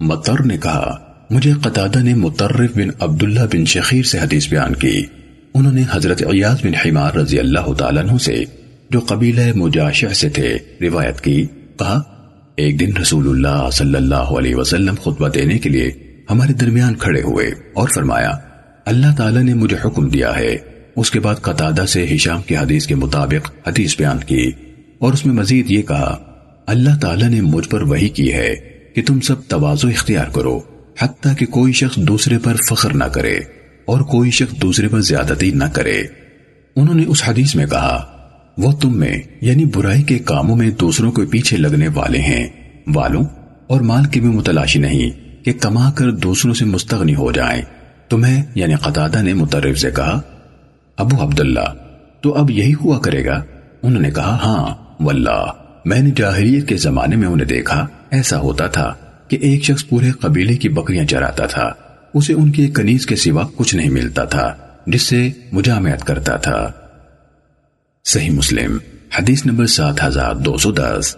مطر نے کہا، مجھے قطادہ نے مطرف بن عبداللہ بن شخیر سے حدیث بیان کی۔ انہوں نے حضرت عیاض بن حمار رضی اللہ تعالیٰ عنہ سے جو قبیلہ مجاشع سے تھے، روایت کی۔ کہا، ایک دن رسول اللہ صلی اللہ علیہ وسلم خطبہ دینے کے لیے ہمارے درمیان کھڑے ہوئے اور فرمایا، اللہ تعالیٰ نے مجھے حکم دیا ہے۔ اس کے بعد قطادہ سے ہشام کی حدیث کے مطابق حدیث بیان کی۔ اور اس میں مزید یہ کہا، اللہ تعالیٰ نے مجھ پر وہی کی ہے کہ تم سب توازو اختیار کرو، حتیٰ کہ کوئی شخص دوسرے پر فخر نہ کرے اور کوئی شخص دوسرے پر زیادتی نہ کرے۔ انہوں نے اس حدیث میں کہا، وہ تم میں یعنی برائی کے کاموں میں دوسروں کے پیچھے لگنے والے ہیں۔ والوں، اور مال کے بھی متلاشی نہیں کہ کما کر دوسروں سے مستغنی ہو جائیں۔ تمہیں یعنی قطادہ نے مترف سے کہا، ابو عبداللہ، تو اب یہی ہوا کرے گا؟ انہوں نے کہا ہاں واللہ، میں نے جاہریت کے زمانے میں انہیں دیکھا۔ ایسا ہوتا تھا کہ ایک شخص پورے قبیلے کی بکریاں چراتا تھا۔ اسے ان کے کنیز کے سوا کچھ نہیں ملتا تھا، جس سے مجامعت کرتا تھا۔ صحیح مسلم، حدیث نمبر سات ہزار دو سو دس۔